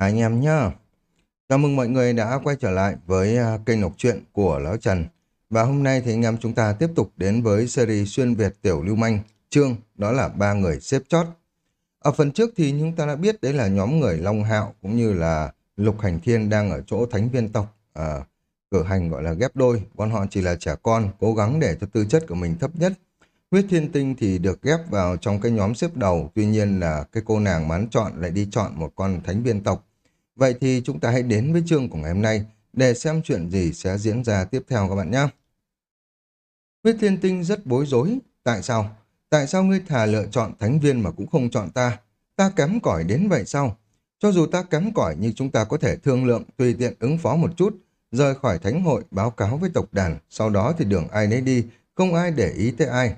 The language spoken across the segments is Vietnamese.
anh em nhá. Chào mừng mọi người đã quay trở lại với à, kênh đọc truyện của Lão Trần. Và hôm nay thì anh em chúng ta tiếp tục đến với series xuyên Việt tiểu lưu manh, chương đó là ba người xếp chót. Ở phần trước thì chúng ta đã biết đấy là nhóm người Long Hạo cũng như là Lục Hành Thiên đang ở chỗ thánh viên tộc à, cử hành gọi là ghép đôi. Bọn họ chỉ là trẻ con, cố gắng để cho tư chất của mình thấp nhất. Huyết Thiên Tinh thì được ghép vào trong cái nhóm xếp đầu, tuy nhiên là cái cô nàng mán chọn lại đi chọn một con thánh viên tộc Vậy thì chúng ta hãy đến với chương của ngày hôm nay để xem chuyện gì sẽ diễn ra tiếp theo các bạn nhé. Huyết Thiên Tinh rất bối rối. Tại sao? Tại sao ngươi thà lựa chọn thánh viên mà cũng không chọn ta? Ta kém cỏi đến vậy sao? Cho dù ta kém cỏi nhưng chúng ta có thể thương lượng tùy tiện ứng phó một chút, rời khỏi thánh hội báo cáo với tộc đàn, sau đó thì đường ai nấy đi, không ai để ý tới ai.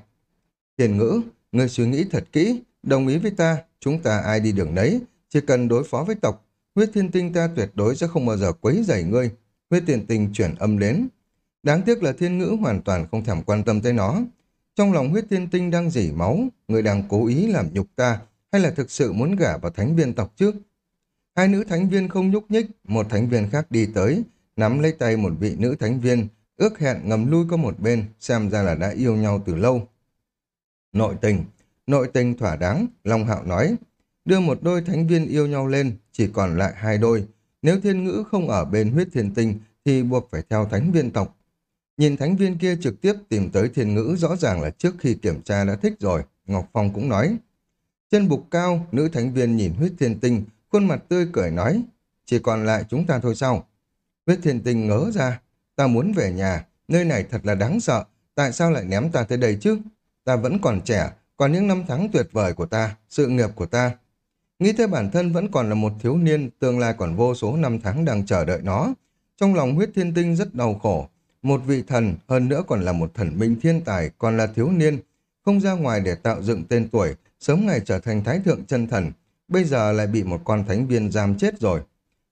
Thiền ngữ, ngươi suy nghĩ thật kỹ, đồng ý với ta, chúng ta ai đi đường đấy, chỉ cần đối phó với tộc, huyết thiên tinh ta tuyệt đối sẽ không bao giờ quấy rầy ngươi. Huyết thiên tinh chuyển âm đến. Đáng tiếc là thiên ngữ hoàn toàn không thèm quan tâm tới nó. Trong lòng huyết thiên tinh đang dỉ máu, người đang cố ý làm nhục ta, hay là thực sự muốn gả vào thánh viên tộc trước. Hai nữ thánh viên không nhúc nhích, một thánh viên khác đi tới, nắm lấy tay một vị nữ thánh viên, ước hẹn ngầm lui có một bên, xem ra là đã yêu nhau từ lâu. Nội tình, nội tình thỏa đáng, Long Hạo nói, đưa một đôi thánh viên yêu nhau lên, chỉ còn lại hai đôi. Nếu thiên ngữ không ở bên huyết thiên tinh, thì buộc phải theo thánh viên tộc. Nhìn thánh viên kia trực tiếp tìm tới thiên ngữ rõ ràng là trước khi kiểm tra đã thích rồi, Ngọc Phong cũng nói. Trên bục cao, nữ thánh viên nhìn huyết thiên tinh, khuôn mặt tươi cười nói, chỉ còn lại chúng ta thôi sao? Huyết thiên tinh ngớ ra, ta muốn về nhà, nơi này thật là đáng sợ, tại sao lại ném ta tới đây chứ? Ta vẫn còn trẻ, còn những năm tháng tuyệt vời của ta, sự nghiệp của ta, Nghĩ tới bản thân vẫn còn là một thiếu niên, tương lai còn vô số năm tháng đang chờ đợi nó. Trong lòng huyết thiên tinh rất đau khổ. Một vị thần, hơn nữa còn là một thần minh thiên tài, còn là thiếu niên. Không ra ngoài để tạo dựng tên tuổi, sớm ngày trở thành thái thượng chân thần. Bây giờ lại bị một con thánh viên giam chết rồi.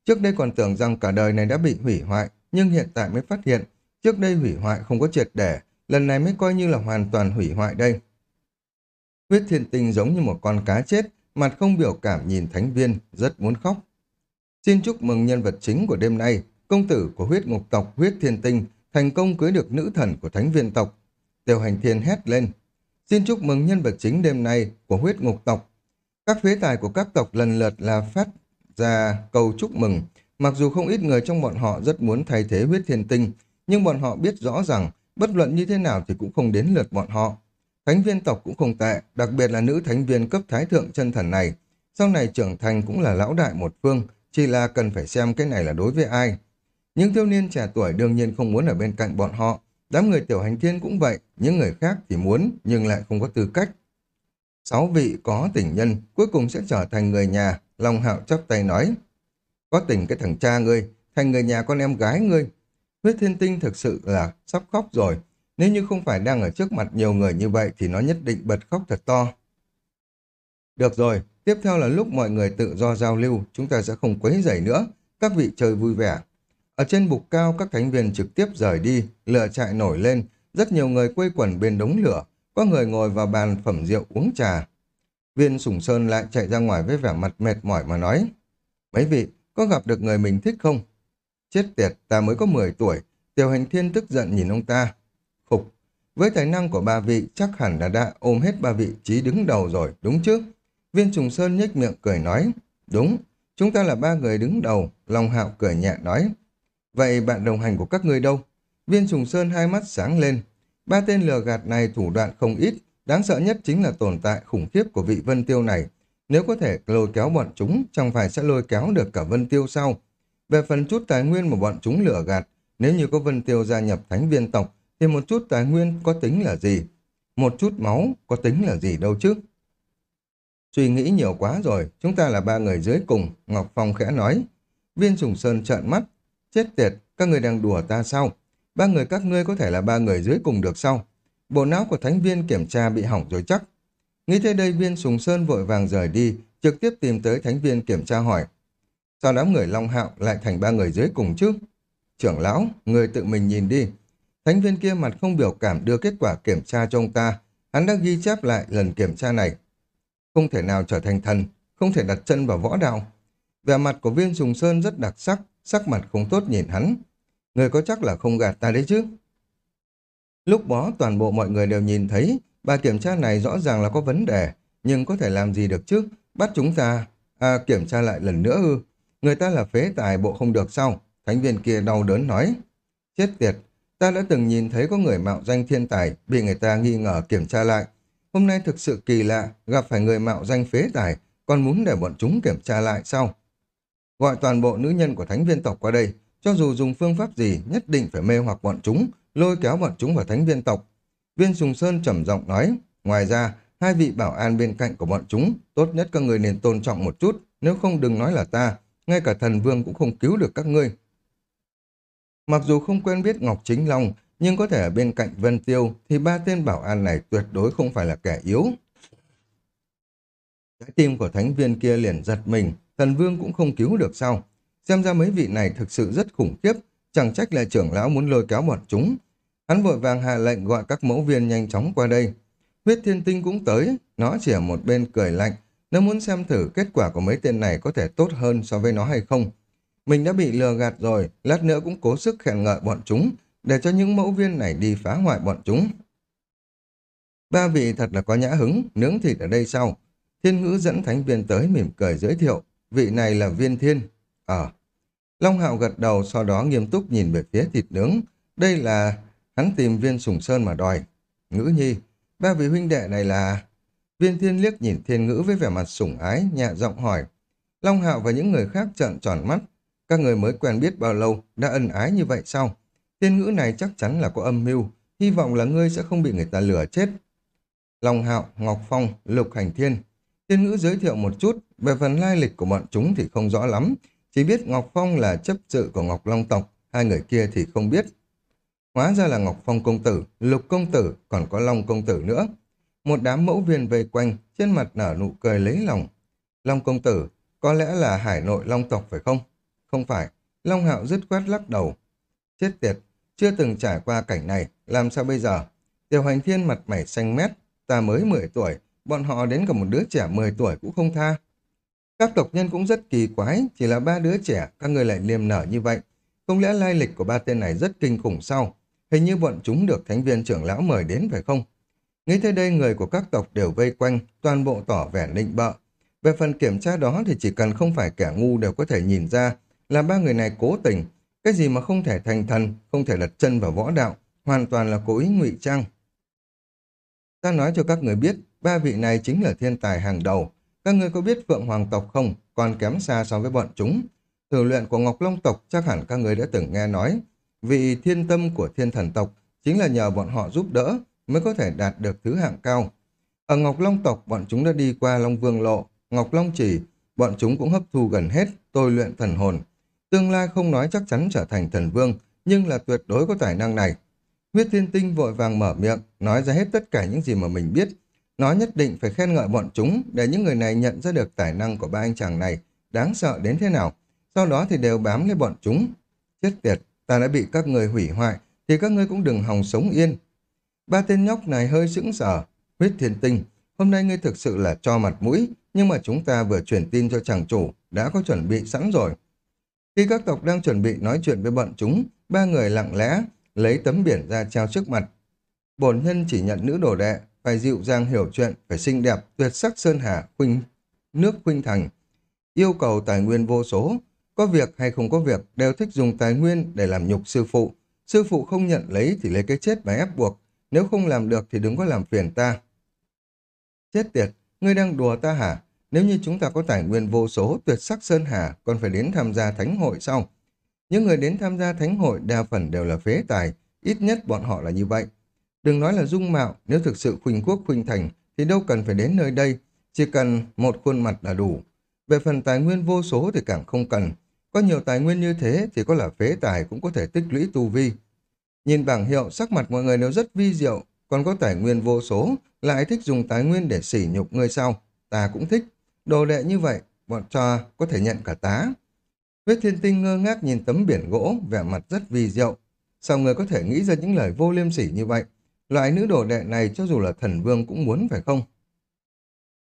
Trước đây còn tưởng rằng cả đời này đã bị hủy hoại, nhưng hiện tại mới phát hiện, trước đây hủy hoại không có triệt để, lần này mới coi như là hoàn toàn hủy hoại đây. Huyết thiên tinh giống như một con cá chết, mặt không biểu cảm nhìn thánh viên, rất muốn khóc. Xin chúc mừng nhân vật chính của đêm nay, công tử của huyết ngục tộc huyết thiên tinh, thành công cưới được nữ thần của thánh viên tộc. Tiêu hành thiên hét lên. Xin chúc mừng nhân vật chính đêm nay của huyết ngục tộc. Các phế tài của các tộc lần lượt là phát ra cầu chúc mừng. Mặc dù không ít người trong bọn họ rất muốn thay thế huyết thiên tinh, nhưng bọn họ biết rõ rằng bất luận như thế nào thì cũng không đến lượt bọn họ. Thánh viên tộc cũng không tệ, đặc biệt là nữ thánh viên cấp thái thượng chân thần này. Sau này trưởng thành cũng là lão đại một phương, chỉ là cần phải xem cái này là đối với ai. Những thiếu niên trẻ tuổi đương nhiên không muốn ở bên cạnh bọn họ. Đám người tiểu hành thiên cũng vậy, những người khác thì muốn nhưng lại không có tư cách. Sáu vị có tình nhân cuối cùng sẽ trở thành người nhà, Long Hạo chắp tay nói. Có tình cái thằng cha ngươi, thành người nhà con em gái ngươi. Huyết thiên tinh thực sự là sắp khóc rồi, nếu như không phải đang ở trước mặt nhiều người như vậy thì nó nhất định bật khóc thật to. Được rồi, tiếp theo là lúc mọi người tự do giao lưu, chúng ta sẽ không quấy rầy nữa. Các vị chơi vui vẻ. Ở trên bục cao, các thánh viên trực tiếp rời đi, lửa chạy nổi lên, rất nhiều người quây quần bên đống lửa, có người ngồi vào bàn phẩm rượu uống trà. Viên Sùng Sơn lại chạy ra ngoài với vẻ mặt mệt mỏi mà nói, Mấy vị, có gặp được người mình thích không? Chết tiệt, ta mới có 10 tuổi. Tiểu hành thiên tức giận nhìn ông ta. Với tài năng của ba vị chắc hẳn là đã ôm hết ba vị trí đứng đầu rồi, đúng chứ? Viên Trùng Sơn nhếch miệng cười nói, đúng, chúng ta là ba người đứng đầu, Long Hạo cười nhẹ nói. Vậy bạn đồng hành của các ngươi đâu? Viên Trùng Sơn hai mắt sáng lên. Ba tên lừa gạt này thủ đoạn không ít, đáng sợ nhất chính là tồn tại khủng khiếp của vị Vân Tiêu này. Nếu có thể lôi kéo bọn chúng, chẳng phải sẽ lôi kéo được cả Vân Tiêu sau. Về phần chút tài nguyên mà bọn chúng lừa gạt, nếu như có Vân Tiêu gia nhập thánh viên tộc, thì một chút tài nguyên có tính là gì? Một chút máu có tính là gì đâu chứ? Suy nghĩ nhiều quá rồi, chúng ta là ba người dưới cùng, Ngọc Phong khẽ nói. Viên Sùng Sơn trợn mắt. Chết tiệt, các người đang đùa ta sao? Ba người các ngươi có thể là ba người dưới cùng được sao? Bộ não của thánh viên kiểm tra bị hỏng rồi chắc. Nghĩ tới đây viên Sùng Sơn vội vàng rời đi, trực tiếp tìm tới thánh viên kiểm tra hỏi. Sao đám người Long Hạo lại thành ba người dưới cùng chứ? Trưởng lão, người tự mình nhìn đi, Thánh viên kia mặt không biểu cảm đưa kết quả kiểm tra cho ông ta. Hắn đã ghi chép lại lần kiểm tra này. Không thể nào trở thành thần, không thể đặt chân vào võ đạo. Vẻ mặt của viên sùng sơn rất đặc sắc, sắc mặt không tốt nhìn hắn. Người có chắc là không gạt ta đấy chứ? Lúc đó toàn bộ mọi người đều nhìn thấy bà kiểm tra này rõ ràng là có vấn đề, nhưng có thể làm gì được chứ? Bắt chúng ta à, kiểm tra lại lần nữa ư? Người ta là phế tài bộ không được sao? Thánh viên kia đau đớn nói. Chết tiệt, ta đã từng nhìn thấy có người mạo danh thiên tài bị người ta nghi ngờ kiểm tra lại. Hôm nay thực sự kỳ lạ, gặp phải người mạo danh phế tài, còn muốn để bọn chúng kiểm tra lại sao? Gọi toàn bộ nữ nhân của thánh viên tộc qua đây, cho dù dùng phương pháp gì, nhất định phải mê hoặc bọn chúng, lôi kéo bọn chúng vào thánh viên tộc. Viên Sùng Sơn trầm giọng nói, ngoài ra, hai vị bảo an bên cạnh của bọn chúng, tốt nhất các người nên tôn trọng một chút, nếu không đừng nói là ta, ngay cả thần vương cũng không cứu được các ngươi. Mặc dù không quen biết Ngọc Chính Long, nhưng có thể ở bên cạnh Vân Tiêu thì ba tên bảo an này tuyệt đối không phải là kẻ yếu. Trái tim của thánh viên kia liền giật mình, thần vương cũng không cứu được sao. Xem ra mấy vị này thực sự rất khủng khiếp, chẳng trách là trưởng lão muốn lôi kéo bọn chúng. Hắn vội vàng hạ lệnh gọi các mẫu viên nhanh chóng qua đây. Huyết thiên tinh cũng tới, nó chỉ ở một bên cười lạnh, nó muốn xem thử kết quả của mấy tên này có thể tốt hơn so với nó hay không. Mình đã bị lừa gạt rồi, lát nữa cũng cố sức khen ngợi bọn chúng, để cho những mẫu viên này đi phá hoại bọn chúng. Ba vị thật là có nhã hứng, nướng thịt ở đây sau. Thiên ngữ dẫn thánh viên tới mỉm cười giới thiệu, vị này là viên thiên. Ờ. Long hạo gật đầu sau đó nghiêm túc nhìn về phía thịt nướng. Đây là hắn tìm viên sùng sơn mà đòi. Ngữ nhi, ba vị huynh đệ này là... Viên thiên liếc nhìn thiên ngữ với vẻ mặt sủng ái, nhẹ giọng hỏi. Long hạo và những người khác trợn tròn mắt. Các người mới quen biết bao lâu, đã ân ái như vậy sao? tiên ngữ này chắc chắn là có âm mưu, hy vọng là ngươi sẽ không bị người ta lừa chết. Long Hạo, Ngọc Phong, Lục Hành Thiên. tiên ngữ giới thiệu một chút, về phần lai lịch của bọn chúng thì không rõ lắm, chỉ biết Ngọc Phong là chấp sự của Ngọc Long tộc, hai người kia thì không biết. Hóa ra là Ngọc Phong công tử, Lục công tử, còn có Long công tử nữa. Một đám mẫu viên vây quanh, trên mặt nở nụ cười lấy lòng. Long công tử, có lẽ là hải nội Long tộc phải không? Không phải, Long Hạo dứt khoát lắc đầu. Chết tiệt, chưa từng trải qua cảnh này, làm sao bây giờ? Tiểu hành thiên mặt mày xanh mét, ta mới 10 tuổi, bọn họ đến cả một đứa trẻ 10 tuổi cũng không tha. Các tộc nhân cũng rất kỳ quái, chỉ là ba đứa trẻ, các người lại liềm nở như vậy. Không lẽ lai lịch của ba tên này rất kinh khủng sao? Hình như bọn chúng được thánh viên trưởng lão mời đến phải không? Nghĩ tới đây người của các tộc đều vây quanh, toàn bộ tỏ vẻ nịnh bợ. Về phần kiểm tra đó thì chỉ cần không phải kẻ ngu đều có thể nhìn ra là ba người này cố tình, cái gì mà không thể thành thần, không thể đặt chân vào võ đạo, hoàn toàn là cố ý ngụy trang. Ta nói cho các người biết, ba vị này chính là thiên tài hàng đầu. Các người có biết Phượng Hoàng tộc không? Còn kém xa so với bọn chúng. Thử luyện của Ngọc Long tộc chắc hẳn các người đã từng nghe nói. Vị thiên tâm của thiên thần tộc chính là nhờ bọn họ giúp đỡ mới có thể đạt được thứ hạng cao. Ở Ngọc Long tộc, bọn chúng đã đi qua Long Vương Lộ, Ngọc Long Chỉ, bọn chúng cũng hấp thu gần hết, tôi luyện thần hồn, Tương lai không nói chắc chắn trở thành thần vương, nhưng là tuyệt đối có tài năng này. Huyết thiên tinh vội vàng mở miệng, nói ra hết tất cả những gì mà mình biết. Nó nhất định phải khen ngợi bọn chúng để những người này nhận ra được tài năng của ba anh chàng này đáng sợ đến thế nào. Sau đó thì đều bám lấy bọn chúng. Chết tiệt, ta đã bị các người hủy hoại, thì các ngươi cũng đừng hòng sống yên. Ba tên nhóc này hơi sững sờ. Huyết thiên tinh, hôm nay ngươi thực sự là cho mặt mũi, nhưng mà chúng ta vừa truyền tin cho chàng chủ, đã có chuẩn bị sẵn rồi. Khi các tộc đang chuẩn bị nói chuyện với bọn chúng, ba người lặng lẽ lấy tấm biển ra treo trước mặt. Bổn nhân chỉ nhận nữ đồ đệ, phải dịu dàng hiểu chuyện, phải xinh đẹp, tuyệt sắc sơn hà, khuynh nước khuynh thành. Yêu cầu tài nguyên vô số, có việc hay không có việc đều thích dùng tài nguyên để làm nhục sư phụ. Sư phụ không nhận lấy thì lấy cái chết mà ép buộc, nếu không làm được thì đừng có làm phiền ta. Chết tiệt, ngươi đang đùa ta hả? Nếu như chúng ta có tài nguyên vô số, tuyệt sắc Sơn Hà còn phải đến tham gia thánh hội sau. Những người đến tham gia thánh hội đa phần đều là phế tài, ít nhất bọn họ là như vậy. Đừng nói là dung mạo, nếu thực sự khuynh quốc khuynh thành thì đâu cần phải đến nơi đây, chỉ cần một khuôn mặt là đủ. Về phần tài nguyên vô số thì càng không cần. Có nhiều tài nguyên như thế thì có là phế tài cũng có thể tích lũy tu vi. Nhìn bảng hiệu, sắc mặt mọi người đều rất vi diệu, còn có tài nguyên vô số, lại thích dùng tài nguyên để sỉ nhục người sau. Ta cũng thích. Đồ đệ như vậy, bọn cho có thể nhận cả tá. Huyết thiên tinh ngơ ngác nhìn tấm biển gỗ, vẻ mặt rất vi diệu. Sao người có thể nghĩ ra những lời vô liêm sỉ như vậy? Loại nữ đồ đệ này cho dù là thần vương cũng muốn phải không?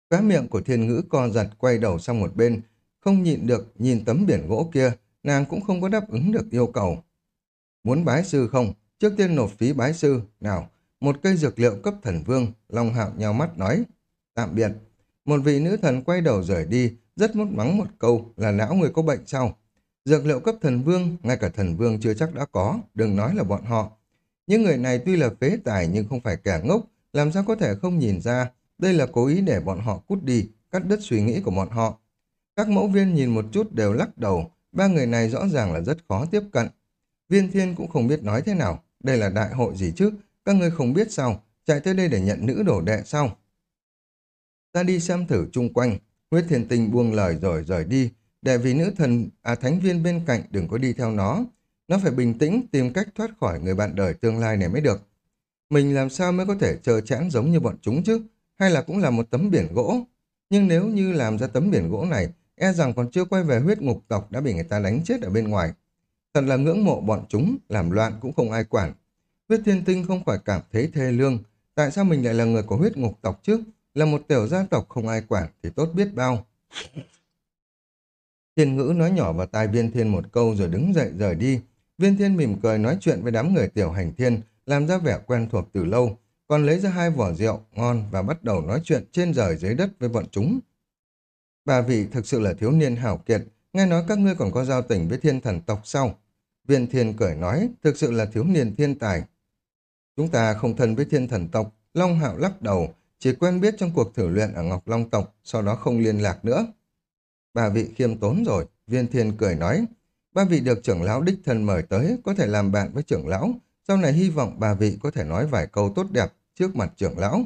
Cá miệng của thiên ngữ co giật quay đầu sang một bên, không nhịn được nhìn tấm biển gỗ kia, nàng cũng không có đáp ứng được yêu cầu. Muốn bái sư không? Trước tiên nộp phí bái sư. Nào, một cây dược liệu cấp thần vương, Long Hạo nhau mắt nói. Tạm biệt. Một vị nữ thần quay đầu rời đi, rất muốn mắng một câu là não người có bệnh sao. Dược liệu cấp thần vương, ngay cả thần vương chưa chắc đã có, đừng nói là bọn họ. Những người này tuy là phế tài nhưng không phải kẻ ngốc, làm sao có thể không nhìn ra đây là cố ý để bọn họ cút đi, cắt đứt suy nghĩ của bọn họ. Các mẫu viên nhìn một chút đều lắc đầu, ba người này rõ ràng là rất khó tiếp cận. Viên thiên cũng không biết nói thế nào, đây là đại hội gì chứ, các ngươi không biết sao, chạy tới đây để nhận nữ đổ đệ sao. Ta đi xem thử chung quanh, huyết thiên tinh buông lời rồi rời đi, để vì nữ thần, à thánh viên bên cạnh đừng có đi theo nó. Nó phải bình tĩnh tìm cách thoát khỏi người bạn đời tương lai này mới được. Mình làm sao mới có thể chờ chẽn giống như bọn chúng chứ? Hay là cũng là một tấm biển gỗ? Nhưng nếu như làm ra tấm biển gỗ này, e rằng còn chưa quay về huyết ngục tộc đã bị người ta đánh chết ở bên ngoài. Thật là ngưỡng mộ bọn chúng, làm loạn cũng không ai quản. Huyết thiên tinh không khỏi cảm thấy thê lương. Tại sao mình lại là người của huyết ngục tộc chứ? Là một tiểu gia tộc không ai quản thì tốt biết bao. Thiên ngữ nói nhỏ vào tai viên thiên một câu rồi đứng dậy rời đi. Viên thiên mỉm cười nói chuyện với đám người tiểu hành thiên, làm ra vẻ quen thuộc từ lâu, còn lấy ra hai vỏ rượu ngon và bắt đầu nói chuyện trên rời dưới đất với bọn chúng. Bà vị thực sự là thiếu niên hảo kiệt, nghe nói các ngươi còn có giao tình với thiên thần tộc sau. Viên thiên cười nói, thực sự là thiếu niên thiên tài. Chúng ta không thân với thiên thần tộc, Long Hạo lắc đầu, chỉ quen biết trong cuộc thử luyện ở Ngọc Long tộc, sau đó không liên lạc nữa. Bà vị khiêm tốn rồi, viên thiên cười nói, ba vị được trưởng lão đích thân mời tới, có thể làm bạn với trưởng lão, sau này hy vọng bà vị có thể nói vài câu tốt đẹp trước mặt trưởng lão.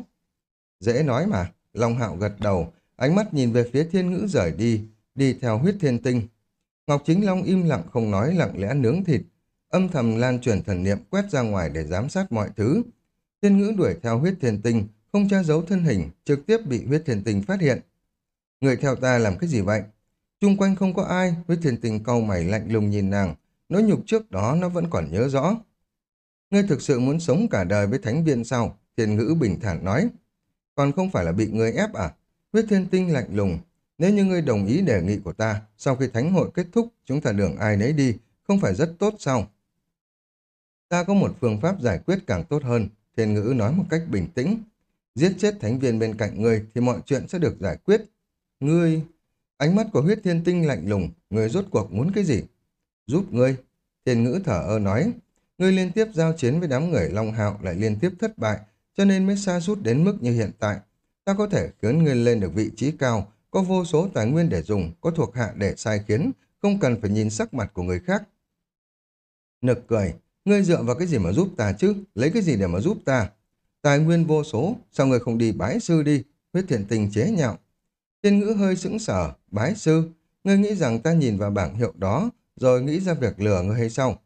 Dễ nói mà, Long Hạo gật đầu, ánh mắt nhìn về phía thiên ngữ rời đi, đi theo huyết thiên tinh. Ngọc Chính Long im lặng không nói lặng lẽ nướng thịt, âm thầm lan truyền thần niệm quét ra ngoài để giám sát mọi thứ. Thiên ngữ đuổi theo huyết thiên tinh, không che giấu thân hình, trực tiếp bị huyết thiên tình phát hiện. Người theo ta làm cái gì vậy? Trung quanh không có ai, huyết thiên tình cau mày lạnh lùng nhìn nàng, nỗi nhục trước đó nó vẫn còn nhớ rõ. Ngươi thực sự muốn sống cả đời với thánh viên sao? Thiên ngữ bình thản nói. Còn không phải là bị ngươi ép à? Huyết thiên tinh lạnh lùng. Nếu như ngươi đồng ý đề nghị của ta, sau khi thánh hội kết thúc, chúng ta đường ai nấy đi, không phải rất tốt sao? Ta có một phương pháp giải quyết càng tốt hơn, thiên ngữ nói một cách bình tĩnh. Giết chết thánh viên bên cạnh ngươi thì mọi chuyện sẽ được giải quyết. Ngươi... Ánh mắt của huyết thiên tinh lạnh lùng, ngươi rốt cuộc muốn cái gì? Giúp ngươi. Thiên ngữ thở ơ nói, ngươi liên tiếp giao chiến với đám người Long Hạo lại liên tiếp thất bại, cho nên mới xa rút đến mức như hiện tại. Ta có thể khiến ngươi lên được vị trí cao, có vô số tài nguyên để dùng, có thuộc hạ để sai khiến, không cần phải nhìn sắc mặt của người khác. Nực cười, ngươi dựa vào cái gì mà giúp ta chứ, lấy cái gì để mà giúp ta? Tài nguyên vô số, sao người không đi bái sư đi? Huyết thiền tình chế nhạo. Thiên ngữ hơi sững sờ, bái sư, ngươi nghĩ rằng ta nhìn vào bảng hiệu đó, rồi nghĩ ra việc lừa ngươi hay sao?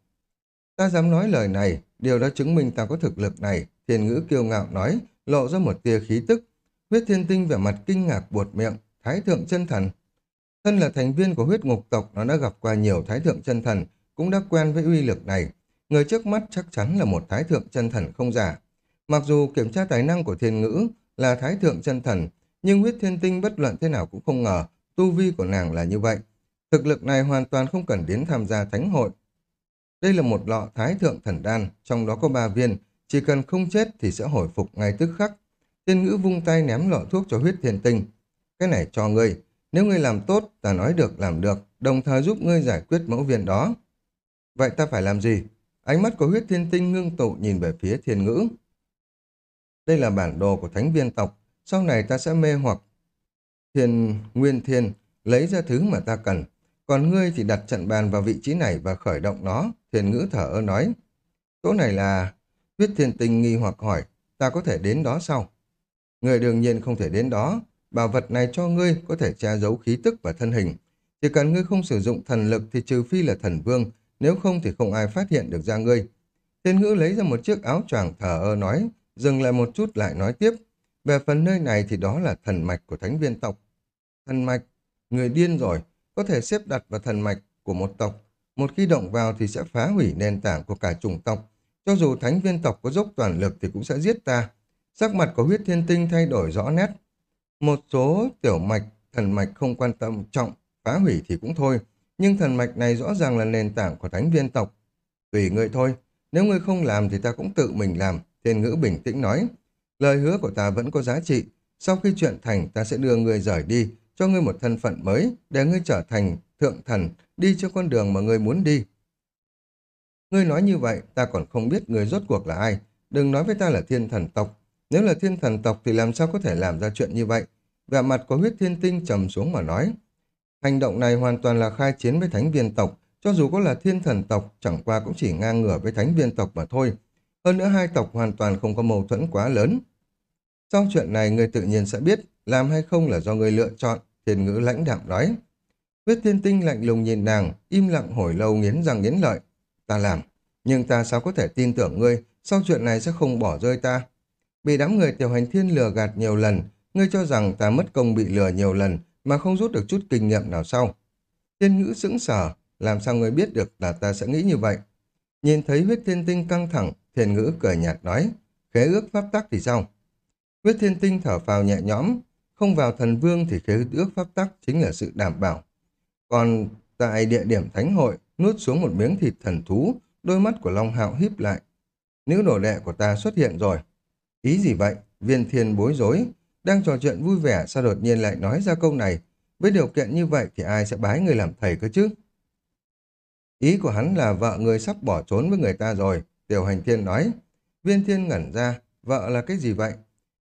Ta dám nói lời này, điều đó chứng minh ta có thực lực này, thiên ngữ kiêu ngạo nói, lộ ra một tia khí tức. Huyết thiên tinh vẻ mặt kinh ngạc buột miệng, thái thượng chân thần. Thân là thành viên của huyết ngục tộc, nó đã gặp qua nhiều thái thượng chân thần, cũng đã quen với uy lực này. Người trước mắt chắc chắn là một thái thượng chân thần không giả. Mặc dù kiểm tra tài năng của thiên ngữ là thái thượng chân thần, nhưng huyết thiên tinh bất luận thế nào cũng không ngờ tu vi của nàng là như vậy. Thực lực này hoàn toàn không cần đến tham gia thánh hội. Đây là một lọ thái thượng thần đan, trong đó có ba viên, chỉ cần không chết thì sẽ hồi phục ngay tức khắc. Thiên ngữ vung tay ném lọ thuốc cho huyết thiên tinh. Cái này cho ngươi, nếu ngươi làm tốt, ta nói được làm được, đồng thời giúp ngươi giải quyết mẫu viên đó. Vậy ta phải làm gì? Ánh mắt của huyết thiên tinh ngưng tụ nhìn về phía thiên ngữ. Đây là bản đồ của thánh viên tộc, sau này ta sẽ mê hoặc thiên nguyên thiên, lấy ra thứ mà ta cần. Còn ngươi thì đặt trận bàn vào vị trí này và khởi động nó, thiên ngữ thở ơ nói. Chỗ này là... Huyết thiên tinh nghi hoặc hỏi, ta có thể đến đó sao? Người đương nhiên không thể đến đó, bảo vật này cho ngươi có thể tra giấu khí tức và thân hình. Chỉ cần ngươi không sử dụng thần lực thì trừ phi là thần vương, nếu không thì không ai phát hiện được ra ngươi. Thiên ngữ lấy ra một chiếc áo choàng thở ơ nói, dừng lại một chút lại nói tiếp. Về phần nơi này thì đó là thần mạch của thánh viên tộc. Thần mạch, người điên rồi, có thể xếp đặt vào thần mạch của một tộc. Một khi động vào thì sẽ phá hủy nền tảng của cả chủng tộc. Cho dù thánh viên tộc có dốc toàn lực thì cũng sẽ giết ta. Sắc mặt của huyết thiên tinh thay đổi rõ nét. Một số tiểu mạch, thần mạch không quan tâm trọng phá hủy thì cũng thôi, nhưng thần mạch này rõ ràng là nền tảng của thánh viên tộc. Tùy ngươi thôi, nếu ngươi không làm thì ta cũng tự mình làm, thiên ngữ bình tĩnh nói. Lời hứa của ta vẫn có giá trị, sau khi chuyện thành ta sẽ đưa ngươi rời đi, cho ngươi một thân phận mới, để ngươi trở thành thượng thần, đi cho con đường mà ngươi muốn đi. Ngươi nói như vậy, ta còn không biết người rốt cuộc là ai. Đừng nói với ta là thiên thần tộc. Nếu là thiên thần tộc thì làm sao có thể làm ra chuyện như vậy? Vẻ mặt của huyết thiên tinh trầm xuống mà nói. Hành động này hoàn toàn là khai chiến với thánh viên tộc. Cho dù có là thiên thần tộc, chẳng qua cũng chỉ ngang ngửa với thánh viên tộc mà thôi. Hơn nữa hai tộc hoàn toàn không có mâu thuẫn quá lớn. Sau chuyện này người tự nhiên sẽ biết, làm hay không là do người lựa chọn, thiên ngữ lãnh đạm nói. Huyết thiên tinh lạnh lùng nhìn nàng, im lặng hồi lâu nghiến răng nghiến lợi. Ta làm, nhưng ta sao có thể tin tưởng ngươi, sau chuyện này sẽ không bỏ rơi ta. Bị đám người tiểu hành thiên lừa gạt nhiều lần, ngươi cho rằng ta mất công bị lừa nhiều lần mà không rút được chút kinh nghiệm nào sau. Thiên ngữ sững sờ, làm sao ngươi biết được là ta sẽ nghĩ như vậy? Nhìn thấy huyết thiên tinh căng thẳng, thiên ngữ cười nhạt nói, khế ước pháp tắc thì sao? Huyết thiên tinh thở phào nhẹ nhõm, không vào thần vương thì khế ước pháp tắc chính là sự đảm bảo. Còn tại địa điểm thánh hội, nuốt xuống một miếng thịt thần thú, đôi mắt của Long Hạo híp lại. Nữ đồ đệ của ta xuất hiện rồi. Ý gì vậy? Viên thiên bối rối. Đang trò chuyện vui vẻ sao đột nhiên lại nói ra câu này. Với điều kiện như vậy thì ai sẽ bái người làm thầy cơ chứ? Ý của hắn là vợ người sắp bỏ trốn với người ta rồi. Tiểu hành thiên nói. Viên thiên ngẩn ra. Vợ là cái gì vậy?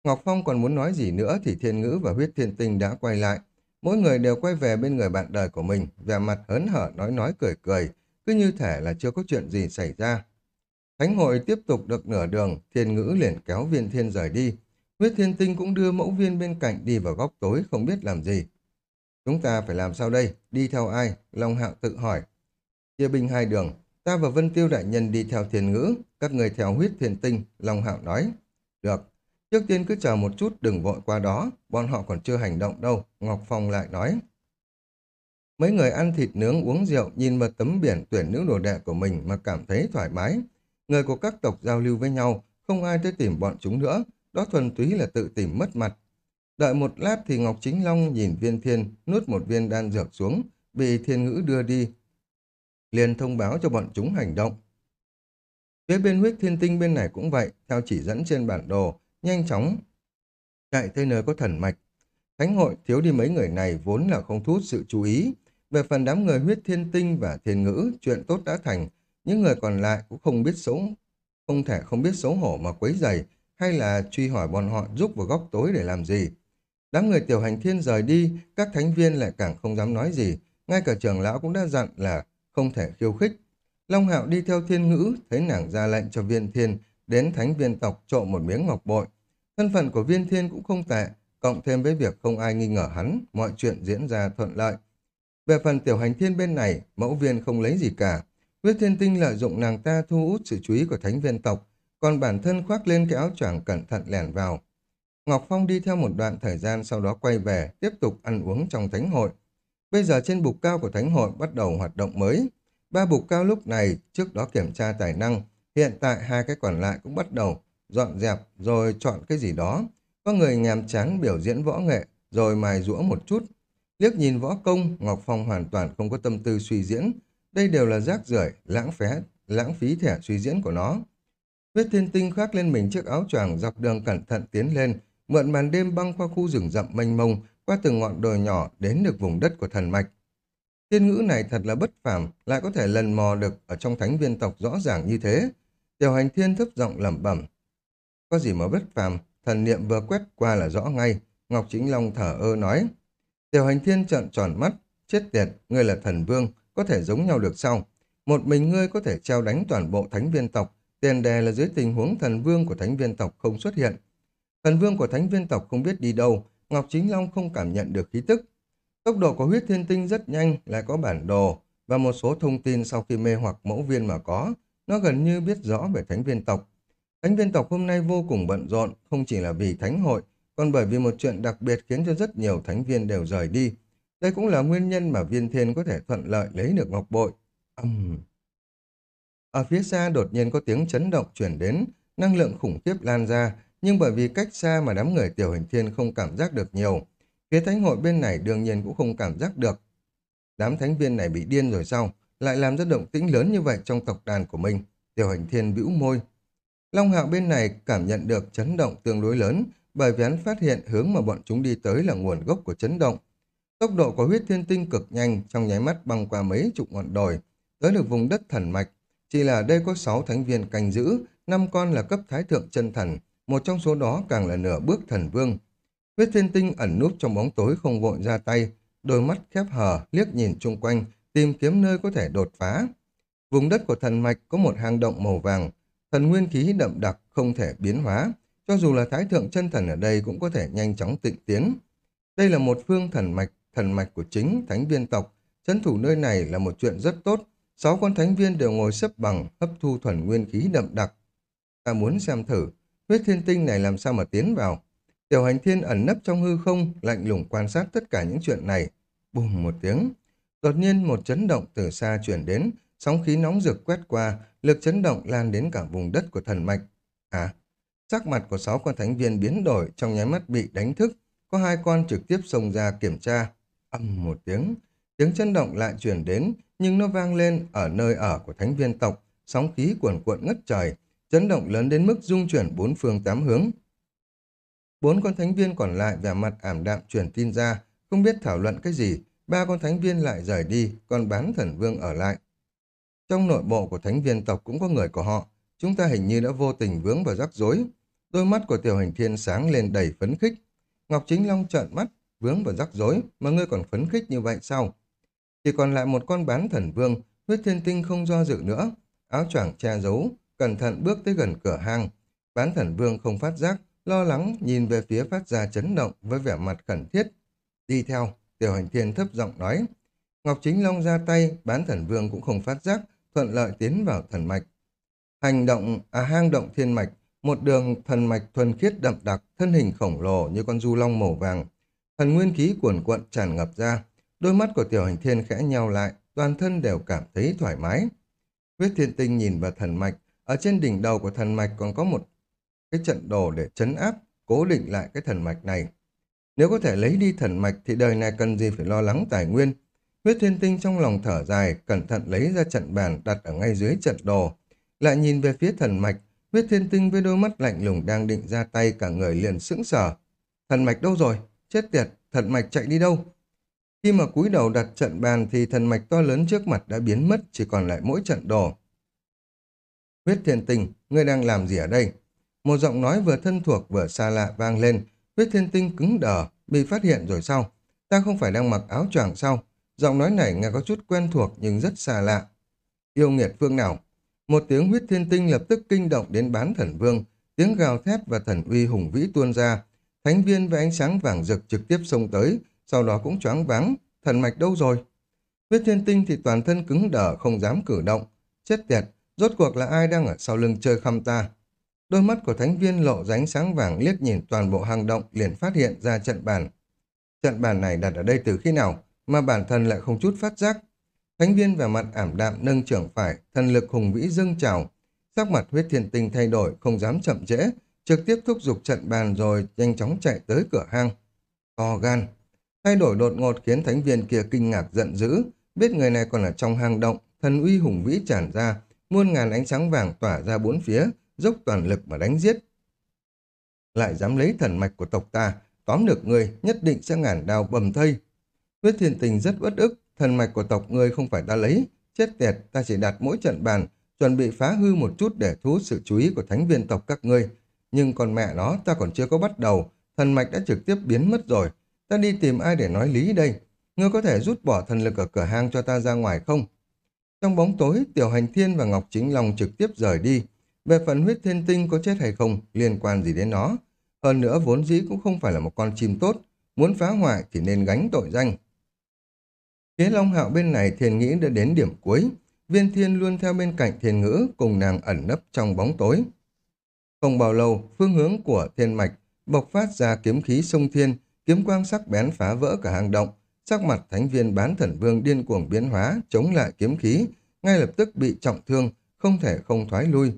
Ngọc Phong còn muốn nói gì nữa thì thiên ngữ và huyết thiên tinh đã quay lại. Mỗi người đều quay về bên người bạn đời của mình, vẻ mặt hớn hở nói nói cười cười, cứ như thể là chưa có chuyện gì xảy ra. Thánh hội tiếp tục được nửa đường, thiên ngữ liền kéo viên thiên rời đi. Huyết thiên tinh cũng đưa mẫu viên bên cạnh đi vào góc tối không biết làm gì. Chúng ta phải làm sao đây? Đi theo ai? Long hạo tự hỏi. Chia binh hai đường, ta và Vân Tiêu Đại Nhân đi theo thiên ngữ, các người theo huyết thiên tinh, Long hạo nói. Được, Trước tiên cứ chờ một chút đừng vội qua đó, bọn họ còn chưa hành động đâu, Ngọc Phong lại nói. Mấy người ăn thịt nướng uống rượu nhìn vào tấm biển tuyển nữ đồ đệ của mình mà cảm thấy thoải mái. Người của các tộc giao lưu với nhau, không ai tới tìm bọn chúng nữa, đó thuần túy là tự tìm mất mặt. Đợi một lát thì Ngọc Chính Long nhìn viên thiên, nuốt một viên đan dược xuống, bị thiên ngữ đưa đi liền thông báo cho bọn chúng hành động. Phía bên huyết thiên tinh bên này cũng vậy, theo chỉ dẫn trên bản đồ, nhanh chóng chạy tới nơi có thần mạch. Thánh hội thiếu đi mấy người này vốn là không thu hút sự chú ý. Về phần đám người huyết thiên tinh và thiên ngữ, chuyện tốt đã thành, những người còn lại cũng không biết xấu, không thể không biết xấu hổ mà quấy giày hay là truy hỏi bọn họ giúp vào góc tối để làm gì. Đám người tiểu hành thiên rời đi, các thánh viên lại càng không dám nói gì, ngay cả trưởng lão cũng đã dặn là không thể khiêu khích. Long Hạo đi theo thiên ngữ, thấy nàng ra lệnh cho viên thiên đến thánh viên tộc trộm một miếng ngọc bội. Thân phận của viên thiên cũng không tệ, cộng thêm với việc không ai nghi ngờ hắn, mọi chuyện diễn ra thuận lợi. Về phần tiểu hành thiên bên này, mẫu viên không lấy gì cả. Huyết thiên tinh lợi dụng nàng ta thu hút sự chú ý của thánh viên tộc, còn bản thân khoác lên cái áo choàng cẩn thận lẻn vào. Ngọc Phong đi theo một đoạn thời gian sau đó quay về, tiếp tục ăn uống trong thánh hội. Bây giờ trên bục cao của thánh hội bắt đầu hoạt động mới. Ba bục cao lúc này trước đó kiểm tra tài năng, hiện tại hai cái còn lại cũng bắt đầu dọn dẹp rồi chọn cái gì đó. Có người nhàm chán biểu diễn võ nghệ rồi mài rũa một chút. Liếc nhìn võ công, Ngọc Phong hoàn toàn không có tâm tư suy diễn. Đây đều là rác rưởi, lãng phí, lãng phí thẻ suy diễn của nó. Huyết thiên tinh khoác lên mình chiếc áo choàng dọc đường cẩn thận tiến lên, mượn màn đêm băng qua khu rừng rậm mênh mông, qua từng ngọn đồi nhỏ đến được vùng đất của thần mạch. Thiên ngữ này thật là bất phàm, lại có thể lần mò được ở trong thánh viên tộc rõ ràng như thế. Tiểu hành thiên thấp giọng lẩm bẩm, có gì mà bất phàm, thần niệm vừa quét qua là rõ ngay. Ngọc Chính Long thở ơ nói. Tiểu hành thiên trợn tròn mắt. Chết tiệt, ngươi là thần vương, có thể giống nhau được sao? Một mình ngươi có thể treo đánh toàn bộ thánh viên tộc. Tiền đề là dưới tình huống thần vương của thánh viên tộc không xuất hiện. Thần vương của thánh viên tộc không biết đi đâu, Ngọc Chính Long không cảm nhận được khí tức. Tốc độ của huyết thiên tinh rất nhanh, lại có bản đồ, và một số thông tin sau khi mê hoặc mẫu viên mà có, nó gần như biết rõ về thánh viên tộc. Thánh viên tộc hôm nay vô cùng bận rộn, không chỉ là vì thánh hội, còn bởi vì một chuyện đặc biệt khiến cho rất nhiều thánh viên đều rời đi. Đây cũng là nguyên nhân mà viên thiên có thể thuận lợi lấy được ngọc bội. Uhm. Ở phía xa đột nhiên có tiếng chấn động chuyển đến, năng lượng khủng khiếp lan ra, nhưng bởi vì cách xa mà đám người tiểu hình thiên không cảm giác được nhiều. Phía thánh hội bên này đương nhiên cũng không cảm giác được. Đám thánh viên này bị điên rồi sao? Lại làm ra động tĩnh lớn như vậy trong tộc đàn của mình. Tiểu hình thiên bĩu môi. Long hạo bên này cảm nhận được chấn động tương đối lớn bởi vì hắn phát hiện hướng mà bọn chúng đi tới là nguồn gốc của chấn động. Tốc độ của huyết thiên tinh cực nhanh trong nháy mắt băng qua mấy chục ngọn đồi tới được vùng đất thần mạch. Chỉ là đây có 6 thánh viên canh giữ, năm con là cấp thái thượng chân thần, một trong số đó càng là nửa bước thần vương. Huyết thiên tinh ẩn núp trong bóng tối không vội ra tay, đôi mắt khép hờ, liếc nhìn chung quanh, tìm kiếm nơi có thể đột phá. Vùng đất của thần mạch có một hang động màu vàng, thần nguyên khí đậm đặc không thể biến hóa, cho dù là thái thượng chân thần ở đây cũng có thể nhanh chóng tịnh tiến. Đây là một phương thần mạch, thần mạch của chính thánh viên tộc, chấn thủ nơi này là một chuyện rất tốt, sáu con thánh viên đều ngồi xếp bằng, hấp thu thuần nguyên khí đậm đặc. Ta muốn xem thử, huyết thiên tinh này làm sao mà tiến vào. Tiểu hành thiên ẩn nấp trong hư không, lạnh lùng quan sát tất cả những chuyện này. Bùm một tiếng. Đột nhiên một chấn động từ xa chuyển đến, sóng khí nóng rực quét qua, lực chấn động lan đến cả vùng đất của thần mạch. À, sắc mặt của sáu con thánh viên biến đổi trong nháy mắt bị đánh thức, có hai con trực tiếp xông ra kiểm tra. Âm một tiếng, tiếng chấn động lại chuyển đến, nhưng nó vang lên ở nơi ở của thánh viên tộc, sóng khí cuồn cuộn ngất trời, chấn động lớn đến mức dung chuyển bốn phương tám hướng. Bốn con thánh viên còn lại vẻ mặt ảm đạm truyền tin ra, không biết thảo luận cái gì, ba con thánh viên lại rời đi, còn bán thần vương ở lại. Trong nội bộ của thánh viên tộc cũng có người của họ, chúng ta hình như đã vô tình vướng vào rắc rối. Đôi mắt của tiểu hành thiên sáng lên đầy phấn khích. Ngọc Chính Long trợn mắt, vướng vào rắc rối, mà ngươi còn phấn khích như vậy sao? Chỉ còn lại một con bán thần vương, huyết thiên tinh không do dự nữa. Áo choàng che giấu, cẩn thận bước tới gần cửa hang. Bán thần vương không phát giác, lo lắng nhìn về phía phát ra chấn động với vẻ mặt khẩn thiết. Đi theo, tiểu hành thiên thấp giọng nói. Ngọc Chính Long ra tay, bán thần vương cũng không phát giác, thuận lợi tiến vào thần mạch. Hành động, à hang động thiên mạch, một đường thần mạch thuần khiết đậm đặc, thân hình khổng lồ như con du long màu vàng. Thần nguyên khí cuồn cuộn tràn ngập ra, đôi mắt của tiểu hành thiên khẽ nhau lại, toàn thân đều cảm thấy thoải mái. Huyết thiên tinh nhìn vào thần mạch, ở trên đỉnh đầu của thần mạch còn có một cái trận đồ để chấn áp, cố định lại cái thần mạch này. Nếu có thể lấy đi thần mạch thì đời này cần gì phải lo lắng tài nguyên. Huyết thiên tinh trong lòng thở dài, cẩn thận lấy ra trận bàn đặt ở ngay dưới trận đồ. Lại nhìn về phía thần mạch, huyết thiên tinh với đôi mắt lạnh lùng đang định ra tay cả người liền sững sờ. Thần mạch đâu rồi? Chết tiệt, thần mạch chạy đi đâu? Khi mà cúi đầu đặt trận bàn thì thần mạch to lớn trước mặt đã biến mất, chỉ còn lại mỗi trận đồ. Huyết thiên tinh, ngươi đang làm gì ở đây? Một giọng nói vừa thân thuộc vừa xa lạ vang lên, huyết thiên tinh cứng đờ, bị phát hiện rồi sao? Ta không phải đang mặc áo choàng sao? Giọng nói này nghe có chút quen thuộc nhưng rất xa lạ. Yêu nghiệt phương nào? Một tiếng huyết thiên tinh lập tức kinh động đến bán thần vương, tiếng gào thét và thần uy hùng vĩ tuôn ra. Thánh viên với ánh sáng vàng rực trực tiếp xông tới, sau đó cũng choáng váng. Thần mạch đâu rồi? Huyết thiên tinh thì toàn thân cứng đờ không dám cử động. Chết tiệt, rốt cuộc là ai đang ở sau lưng chơi khăm ta? Đôi mắt của thánh viên lộ ránh sáng vàng liếc nhìn toàn bộ hang động liền phát hiện ra trận bàn. Trận bàn này đặt ở đây từ khi nào mà bản thân lại không chút phát giác? Thánh viên vẻ mặt ảm đạm nâng trưởng phải, thần lực hùng vĩ dâng trào. Sắc mặt huyết thiên tinh thay đổi, không dám chậm trễ, trực tiếp thúc giục trận bàn rồi nhanh chóng chạy tới cửa hang. To gan. Thay đổi đột ngột khiến thánh viên kia kinh ngạc giận dữ, biết người này còn ở trong hang động, thần uy hùng vĩ tràn ra, muôn ngàn ánh sáng vàng tỏa ra bốn phía, dốc toàn lực mà đánh giết. Lại dám lấy thần mạch của tộc ta, tóm được người nhất định sẽ ngàn đao bầm thây. Huyết thiên tình rất uất ức, thần mạch của tộc ngươi không phải ta lấy, chết tiệt, ta chỉ đặt mỗi trận bàn, chuẩn bị phá hư một chút để thu hút sự chú ý của thánh viên tộc các ngươi. Nhưng còn mẹ nó, ta còn chưa có bắt đầu, thần mạch đã trực tiếp biến mất rồi. Ta đi tìm ai để nói lý đây? Ngươi có thể rút bỏ thần lực ở cửa hang cho ta ra ngoài không? Trong bóng tối, Tiểu Hành Thiên và Ngọc Chính Long trực tiếp rời đi. Về phần huyết thiên tinh có chết hay không, liên quan gì đến nó. Hơn nữa vốn dĩ cũng không phải là một con chim tốt, muốn phá hoại thì nên gánh tội danh. Phía Long Hạo bên này thiền nghĩ đã đến điểm cuối, viên thiên luôn theo bên cạnh thiền ngữ cùng nàng ẩn nấp trong bóng tối. Không bao lâu, phương hướng của thiên mạch bộc phát ra kiếm khí sông thiên, kiếm quang sắc bén phá vỡ cả hang động, sắc mặt thánh viên bán thần vương điên cuồng biến hóa, chống lại kiếm khí, ngay lập tức bị trọng thương, không thể không thoái lui.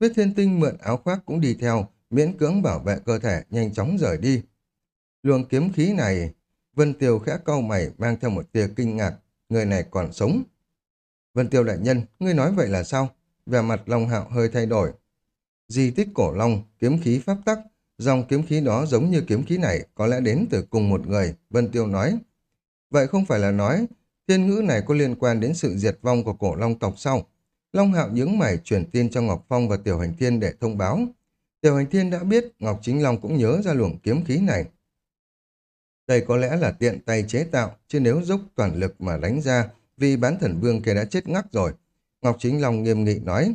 Huyết thiên tinh mượn áo khoác cũng đi theo, miễn cưỡng bảo vệ cơ thể, nhanh chóng rời đi. Luồng kiếm khí này, Vân tiêu khẽ cau mày mang theo một tia kinh ngạc. người này còn sống. Vân Tiêu Đại Nhân, ngươi nói vậy là sao? về mặt Long Hạo hơi thay đổi. Di tích cổ Long, kiếm khí pháp tắc, dòng kiếm khí đó giống như kiếm khí này có lẽ đến từ cùng một người, Vân Tiêu nói. Vậy không phải là nói thiên ngữ này có liên quan đến sự diệt vong của cổ Long tộc sau? Long Hạo nhướng mày truyền tin cho Ngọc Phong và Tiểu Hành Thiên để thông báo. Tiểu Hành Thiên đã biết, Ngọc Chính Long cũng nhớ ra luồng kiếm khí này. Đây có lẽ là tiện tay chế tạo, chứ nếu dốc toàn lực mà đánh ra, vì bán thần vương kia đã chết ngắc rồi. Ngọc Chính Long nghiêm nghị nói,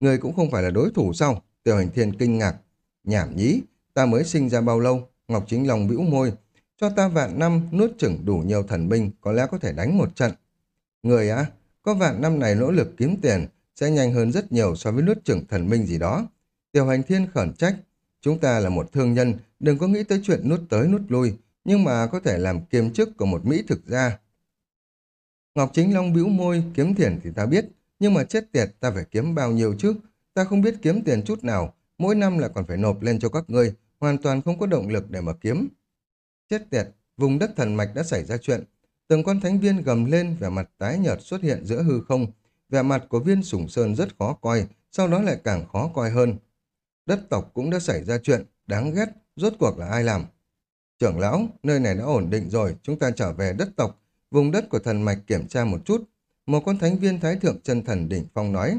người cũng không phải là đối thủ sao? Tiểu Hành Thiên kinh ngạc, nhảm nhí, ta mới sinh ra bao lâu? Ngọc Chính Long bĩu môi, cho ta vạn năm nuốt chửng đủ nhiều thần binh, có lẽ có thể đánh một trận. Người á, có vạn năm này nỗ lực kiếm tiền, sẽ nhanh hơn rất nhiều so với nuốt chửng thần minh gì đó. Tiểu hành thiên khẩn trách, chúng ta là một thương nhân, đừng có nghĩ tới chuyện nuốt tới nuốt lui, nhưng mà có thể làm kiêm chức của một Mỹ thực gia. Ngọc Chính Long bĩu môi, kiếm tiền thì ta biết, nhưng mà chết tiệt ta phải kiếm bao nhiêu chứ? Ta không biết kiếm tiền chút nào, mỗi năm là còn phải nộp lên cho các ngươi, hoàn toàn không có động lực để mà kiếm. Chết tiệt, vùng đất thần mạch đã xảy ra chuyện. Từng con thánh viên gầm lên, vẻ mặt tái nhợt xuất hiện giữa hư không. Vẻ mặt của viên sủng sơn rất khó coi, sau đó lại càng khó coi hơn. Đất tộc cũng đã xảy ra chuyện, đáng ghét, rốt cuộc là ai làm? Trưởng lão, nơi này đã ổn định rồi, chúng ta trở về đất tộc, vùng đất của thần mạch kiểm tra một chút. Một con thánh viên thái thượng chân thần đỉnh phong nói.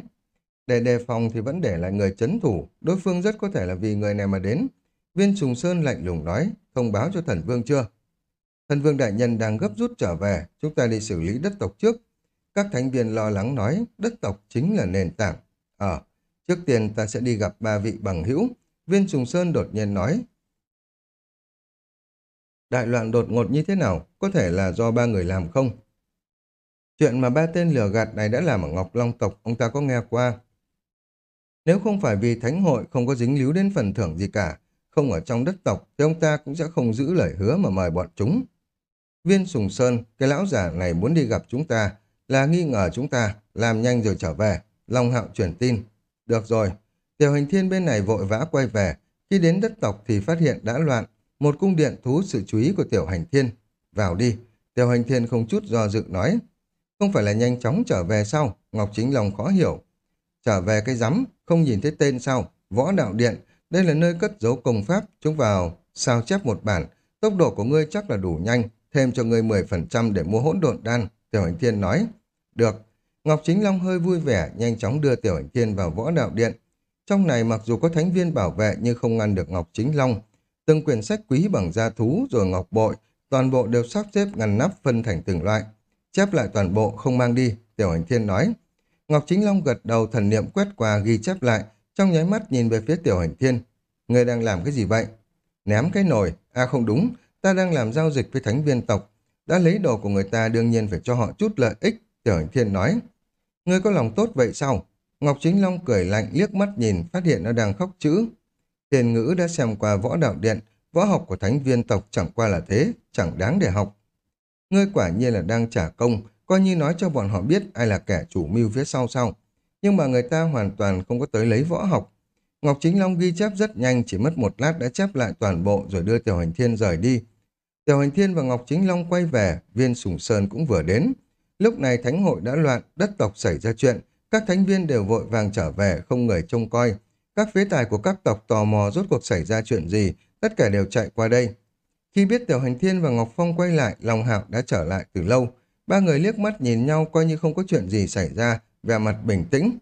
Để đề phòng thì vẫn để lại người chấn thủ, đối phương rất có thể là vì người này mà đến. Viên Trùng Sơn lạnh lùng nói, thông báo cho thần vương chưa? Thần vương đại nhân đang gấp rút trở về, chúng ta đi xử lý đất tộc trước. Các thánh viên lo lắng nói, đất tộc chính là nền tảng. Ờ, trước tiên ta sẽ đi gặp ba vị bằng hữu. Viên Trùng Sơn đột nhiên nói. Đại loạn đột ngột như thế nào? Có thể là do ba người làm không? Chuyện mà ba tên lừa gạt này đã làm ở Ngọc Long tộc, ông ta có nghe qua. Nếu không phải vì thánh hội không có dính líu đến phần thưởng gì cả, không ở trong đất tộc thì ông ta cũng sẽ không giữ lời hứa mà mời bọn chúng. Viên Sùng Sơn, cái lão giả này muốn đi gặp chúng ta, là nghi ngờ chúng ta, làm nhanh rồi trở về. Long Hạo truyền tin. Được rồi, tiểu hành thiên bên này vội vã quay về. Khi đến đất tộc thì phát hiện đã loạn. Một cung điện thu sự chú ý của tiểu hành thiên. Vào đi. Tiểu hành thiên không chút do dự nói. Không phải là nhanh chóng trở về sao? Ngọc Chính Long khó hiểu. Trở về cái rắm, không nhìn thấy tên sao? Võ đạo điện, đây là nơi cất giấu công pháp, chúng vào sao chép một bản, tốc độ của ngươi chắc là đủ nhanh, thêm cho ngươi 10% để mua hỗn độn đan, Tiểu Hành Thiên nói. Được, Ngọc Chính Long hơi vui vẻ, nhanh chóng đưa Tiểu Hành Thiên vào võ đạo điện. Trong này mặc dù có thánh viên bảo vệ nhưng không ngăn được Ngọc Chính Long. Từng quyển sách quý bằng da thú rồi ngọc bội, toàn bộ đều sắp xếp ngăn nắp phân thành từng loại. Chép lại toàn bộ không mang đi, Tiểu Hành Thiên nói. Ngọc Chính Long gật đầu thần niệm quét qua ghi chép lại, trong nháy mắt nhìn về phía tiểu hành thiên. Người đang làm cái gì vậy? Ném cái nồi. À không đúng, ta đang làm giao dịch với thánh viên tộc. Đã lấy đồ của người ta đương nhiên phải cho họ chút lợi ích, tiểu hành thiên nói. Người có lòng tốt vậy sao? Ngọc Chính Long cười lạnh liếc mắt nhìn, phát hiện nó đang khóc chữ. Thiền ngữ đã xem qua võ đạo điện, võ học của thánh viên tộc chẳng qua là thế, chẳng đáng để học. Ngươi quả nhiên là đang trả công, coi như nói cho bọn họ biết ai là kẻ chủ mưu phía sau sau nhưng mà người ta hoàn toàn không có tới lấy võ học. Ngọc Chính Long ghi chép rất nhanh, chỉ mất một lát đã chép lại toàn bộ rồi đưa Tiểu Hành Thiên rời đi. Tiểu Hành Thiên và Ngọc Chính Long quay về, viên Sùng Sơn cũng vừa đến. Lúc này thánh hội đã loạn, đất tộc xảy ra chuyện, các thánh viên đều vội vàng trở về, không người trông coi. Các phế tài của các tộc tò mò rốt cuộc xảy ra chuyện gì, tất cả đều chạy qua đây. Khi biết Tiểu Hành Thiên và Ngọc Phong quay lại, Long Hạo đã trở lại từ lâu. Ba người liếc mắt nhìn nhau coi như không có chuyện gì xảy ra, vẻ mặt bình tĩnh.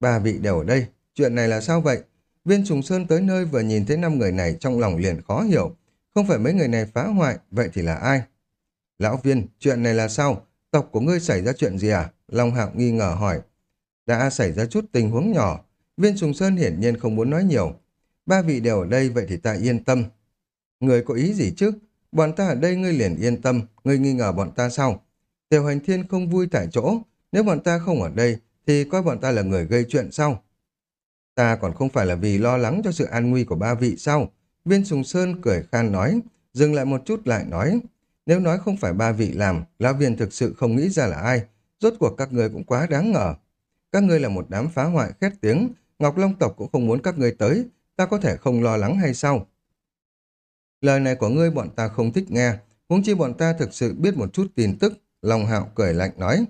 Ba vị đều ở đây, chuyện này là sao vậy? Viên Trùng Sơn tới nơi vừa nhìn thấy năm người này trong lòng liền khó hiểu. Không phải mấy người này phá hoại, vậy thì là ai? Lão viên, chuyện này là sao? Tộc của ngươi xảy ra chuyện gì à? Long Hạo nghi ngờ hỏi. Đã xảy ra chút tình huống nhỏ. Viên Trùng Sơn hiển nhiên không muốn nói nhiều. Ba vị đều ở đây, vậy thì ta yên tâm. Người có ý gì chứ? Bọn ta ở đây ngươi liền yên tâm, ngươi nghi ngờ bọn ta sao? Tiểu hành thiên không vui tại chỗ, nếu bọn ta không ở đây, thì coi bọn ta là người gây chuyện sao? Ta còn không phải là vì lo lắng cho sự an nguy của ba vị sao? Viên Sùng Sơn cười khan nói, dừng lại một chút lại nói. Nếu nói không phải ba vị làm, lão viên thực sự không nghĩ ra là ai. Rốt cuộc các người cũng quá đáng ngờ. Các ngươi là một đám phá hoại khét tiếng, Ngọc Long tộc cũng không muốn các ngươi tới, ta có thể không lo lắng hay sao? Lời này của ngươi bọn ta không thích nghe, huống chi bọn ta thực sự biết một chút tin tức, Long Hạo cười lạnh nói.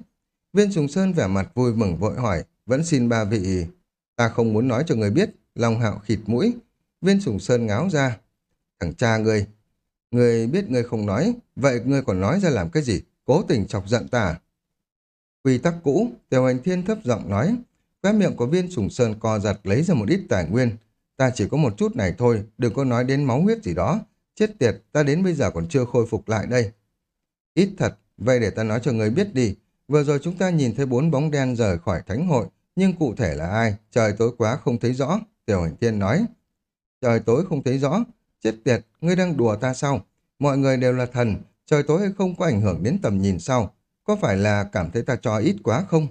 Viên Sùng Sơn vẻ mặt vui mừng vội hỏi, vẫn xin ba vị... Ta không muốn nói cho người biết, Long Hạo khịt mũi. Viên Sùng Sơn ngáo ra. Thằng cha ngươi, ngươi biết ngươi không nói, vậy ngươi còn nói ra làm cái gì? Cố tình chọc giận ta? À? Quy tắc cũ, Tiểu Hành Thiên thấp giọng nói. Khóe miệng của viên sùng sơn co giật lấy ra một ít tài nguyên. Ta chỉ có một chút này thôi, đừng có nói đến máu huyết gì đó. Chết tiệt, ta đến bây giờ còn chưa khôi phục lại đây. Ít thật, vậy để ta nói cho người biết đi. Vừa rồi chúng ta nhìn thấy bốn bóng đen rời khỏi thánh hội, nhưng cụ thể là ai? Trời tối quá không thấy rõ, Tiểu Hành Thiên nói. Trời tối không thấy rõ, chết tiệt, ngươi đang đùa ta sao? Mọi người đều là thần, trời tối hay không có ảnh hưởng đến tầm nhìn sau. Có phải là cảm thấy ta cho ít quá không?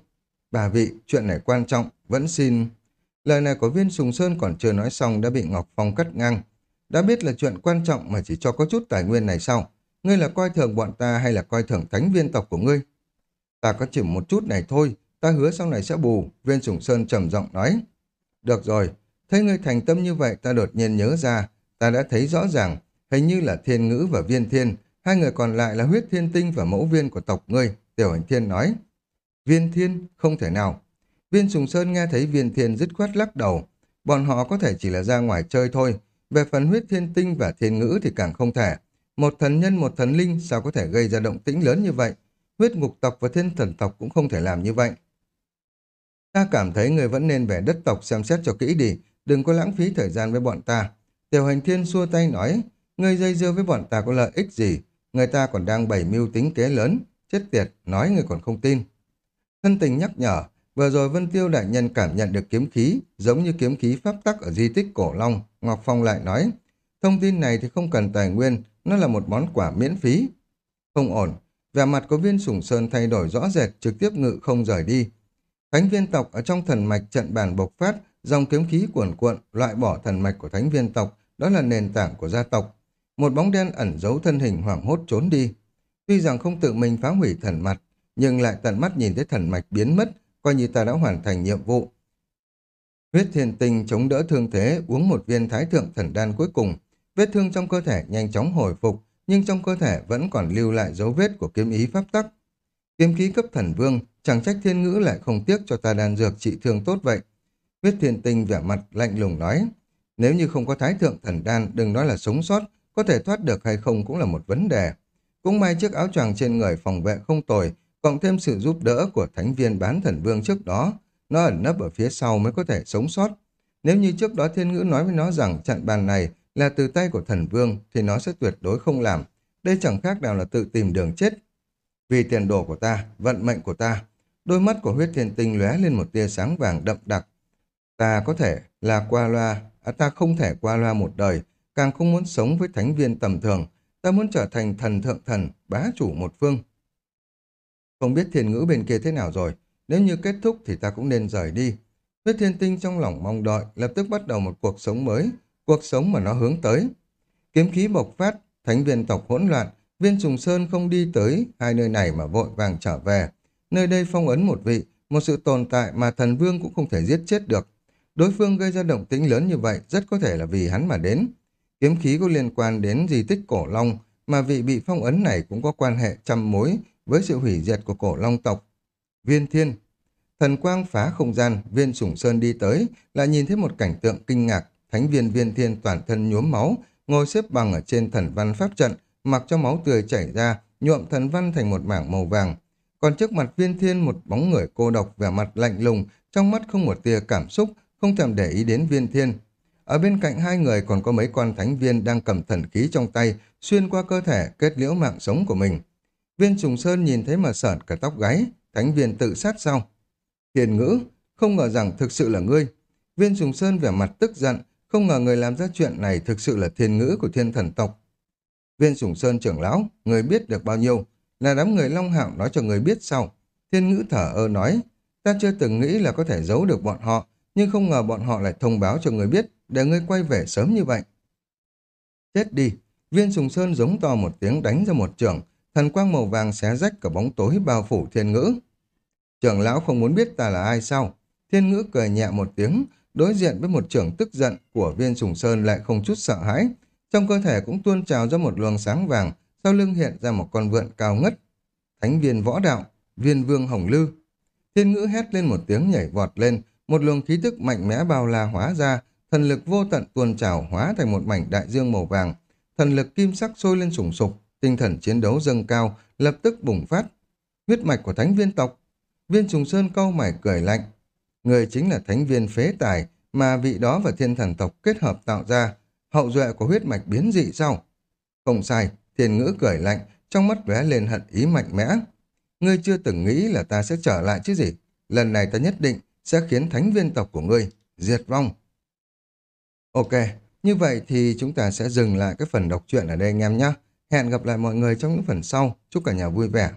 Bà vị, chuyện này quan trọng, vẫn xin... Lời này của viên Sùng Sơn còn chưa nói xong đã bị Ngọc Phong cắt ngang. Đã biết là chuyện quan trọng mà chỉ cho có chút tài nguyên này sao? Ngươi là coi thường bọn ta hay là coi thường thánh viên tộc của ngươi? Ta có chỉ một chút này thôi, ta hứa sau này sẽ bù, viên Sùng Sơn trầm giọng nói. Được rồi, thấy ngươi thành tâm như vậy ta đột nhiên nhớ ra, ta đã thấy rõ ràng, hình như là thiên ngữ và viên thiên, hai người còn lại là huyết thiên tinh và mẫu viên của tộc ngươi, tiểu hành thiên nói. Viên thiên, không thể nào. Viên Sùng Sơn nghe thấy viên thiên dứt khoát lắc đầu. Bọn họ có thể chỉ là ra ngoài chơi thôi. Về phần huyết thiên tinh và thiên ngữ thì càng không thể. Một thần nhân, một thần linh sao có thể gây ra động tĩnh lớn như vậy? Huyết ngục tộc và thiên thần tộc cũng không thể làm như vậy. Ta cảm thấy người vẫn nên về đất tộc xem xét cho kỹ đi, đừng có lãng phí thời gian với bọn ta. Tiểu hành thiên xua tay nói, người dây dưa với bọn ta có lợi ích gì? Người ta còn đang bày mưu tính kế lớn. Chết tiệt, nói người còn không tin. Thân tình nhắc nhở, vừa rồi Vân Tiêu đại nhân cảm nhận được kiếm khí, giống như kiếm khí pháp tắc ở di tích Cổ Long. Ngọc Phong lại nói, thông tin này thì không cần tài nguyên, nó là một món quà miễn phí. Không ổn, vẻ mặt của viên sủng sơn thay đổi rõ rệt, trực tiếp ngự không rời đi. Thánh viên tộc ở trong thần mạch trận bàn bộc phát, dòng kiếm khí cuồn cuộn, loại bỏ thần mạch của thánh viên tộc, đó là nền tảng của gia tộc. Một bóng đen ẩn giấu thân hình hoảng hốt trốn đi. Tuy rằng không tự mình phá hủy thần mạch nhưng lại tận mắt nhìn thấy thần mạch biến mất, coi như ta đã hoàn thành nhiệm vụ. Huyết thiên tinh chống đỡ thương thế, uống một viên thái thượng thần đan cuối cùng. Vết thương trong cơ thể nhanh chóng hồi phục, nhưng trong cơ thể vẫn còn lưu lại dấu vết của kiếm ý pháp tắc. Kiếm khí cấp thần vương, chẳng trách thiên ngữ lại không tiếc cho ta đan dược trị thương tốt vậy. Huyết thiên tinh vẻ mặt lạnh lùng nói, nếu như không có thái thượng thần đan, đừng nói là sống sót, có thể thoát được hay không cũng là một vấn đề. Cũng may chiếc áo choàng trên người phòng vệ không tồi, cộng thêm sự giúp đỡ của thánh viên bán thần vương trước đó, nó ẩn nấp ở phía sau mới có thể sống sót. Nếu như trước đó thiên ngữ nói với nó rằng trận bàn này là từ tay của thần vương thì nó sẽ tuyệt đối không làm. Đây chẳng khác nào là tự tìm đường chết. Vì tiền đồ của ta, vận mệnh của ta, đôi mắt của huyết thiên tinh lóe lên một tia sáng vàng đậm đặc. Ta có thể là qua loa, à, ta không thể qua loa một đời, càng không muốn sống với thánh viên tầm thường. Ta muốn trở thành thần thượng thần, bá chủ một phương. Không biết thiên ngữ bên kia thế nào rồi, nếu như kết thúc thì ta cũng nên rời đi. Huyết thiên tinh trong lòng mong đợi, lập tức bắt đầu một cuộc sống mới, cuộc sống mà nó hướng tới. Kiếm khí bộc phát, thánh viên tộc hỗn loạn, viên trùng sơn không đi tới hai nơi này mà vội vàng trở về. Nơi đây phong ấn một vị, một sự tồn tại mà thần vương cũng không thể giết chết được. Đối phương gây ra động tĩnh lớn như vậy rất có thể là vì hắn mà đến. Kiếm khí có liên quan đến di tích cổ long, mà vị bị phong ấn này cũng có quan hệ trăm mối với sự hủy diệt của cổ long tộc. Viên thiên, thần quang phá không gian, viên sủng sơn đi tới, lại nhìn thấy một cảnh tượng kinh ngạc, thánh viên viên thiên toàn thân nhuốm máu, ngồi xếp bằng ở trên thần văn pháp trận, mặc cho máu tươi chảy ra, nhuộm thần văn thành một mảng màu vàng. Còn trước mặt viên thiên một bóng người cô độc vẻ mặt lạnh lùng, trong mắt không một tia cảm xúc, không thèm để ý đến viên thiên. Ở bên cạnh hai người còn có mấy con thánh viên đang cầm thần khí trong tay, xuyên qua cơ thể kết liễu mạng sống của mình. Viên trùng sơn nhìn thấy mà sợn cả tóc gáy, thánh viên tự sát sau. thiền ngữ, không ngờ rằng thực sự là ngươi. Viên trùng sơn vẻ mặt tức giận, không ngờ người làm ra chuyện này thực sự là thiên ngữ của thiên thần tộc. Viên Sủng sơn trưởng lão, người biết được bao nhiêu, là đám người Long Hạo nói cho người biết sau. Thiên ngữ thở ơ nói, ta chưa từng nghĩ là có thể giấu được bọn họ, nhưng không ngờ bọn họ lại thông báo cho người biết để ngươi quay về sớm như vậy. Chết đi, viên Sùng sơn giống to một tiếng đánh ra một trường, thần quang màu vàng xé rách cả bóng tối bao phủ thiên ngữ. Trưởng lão không muốn biết ta là ai sao? Thiên ngữ cười nhẹ một tiếng, đối diện với một trưởng tức giận của viên sùng sơn lại không chút sợ hãi. Trong cơ thể cũng tuôn trào ra một luồng sáng vàng, sau lưng hiện ra một con vượn cao ngất. thánh viên võ đạo, viên vương hồng lư. Thiên ngữ hét lên một tiếng nhảy vọt lên, một luồng khí tức mạnh mẽ bao la hóa ra, thần lực vô tận tuôn trào hóa thành một mảnh đại dương màu vàng. Thần lực kim sắc sôi lên sùng sục, tinh thần chiến đấu dâng cao, lập tức bùng phát. Huyết mạch của thánh viên tộc. Viên trùng sơn câu mày cười lạnh. Người chính là thánh viên phế tài mà vị đó và thiên thần tộc kết hợp tạo ra. Hậu duệ của huyết mạch biến dị sau. Không sai, thiên ngữ cười lạnh, trong mắt lóe lên hận ý mạnh mẽ. Ngươi chưa từng nghĩ là ta sẽ trở lại chứ gì. Lần này ta nhất định sẽ khiến thánh viên tộc của ngươi diệt vong. Ok, như vậy thì chúng ta sẽ dừng lại cái phần đọc truyện ở đây anh em nhé. Hẹn gặp lại mọi người trong những phần sau. Chúc cả nhà vui vẻ.